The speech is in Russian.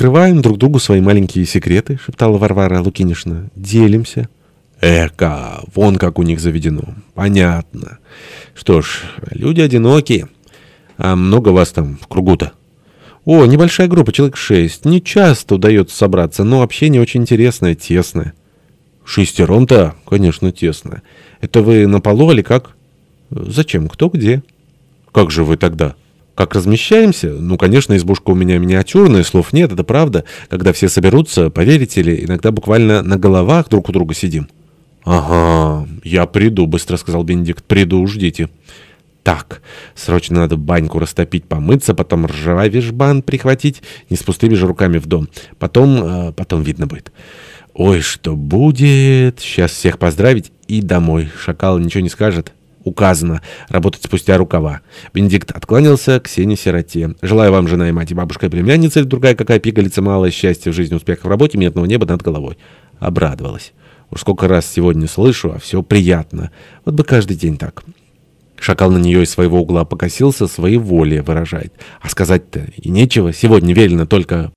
Открываем друг другу свои маленькие секреты, шептала Варвара Лукинишна. Делимся. Эка, вон как у них заведено. Понятно. Что ж, люди одинокие. А много вас там в кругу-то? О, небольшая группа, человек шесть. Не часто удается собраться, но общение очень интересное, тесное. Шестером-то, конечно, тесно. Это вы на полу или как? Зачем? Кто где? Как же вы тогда? Как размещаемся? Ну, конечно, избушка у меня миниатюрная, слов нет, это правда. Когда все соберутся, поверите ли, иногда буквально на головах друг у друга сидим. «Ага, я приду», — быстро сказал Бенедикт. «Приду, ждите». «Так, срочно надо баньку растопить, помыться, потом ржавый жбан прихватить, не с пустыми же руками в дом. Потом, э, потом видно будет». «Ой, что будет? Сейчас всех поздравить и домой. Шакал ничего не скажет». Указано работать спустя рукава. Бенедикт откланялся к Сене-сироте. Желаю вам, жена и мать, и бабушка, и племянница, или другая какая пигалица, малое счастье в жизни, успехов в работе, мирного неба над головой. Обрадовалась. Уж сколько раз сегодня слышу, а все приятно. Вот бы каждый день так. Шакал на нее из своего угла покосился, своей воле выражает. А сказать-то и нечего. Сегодня велено только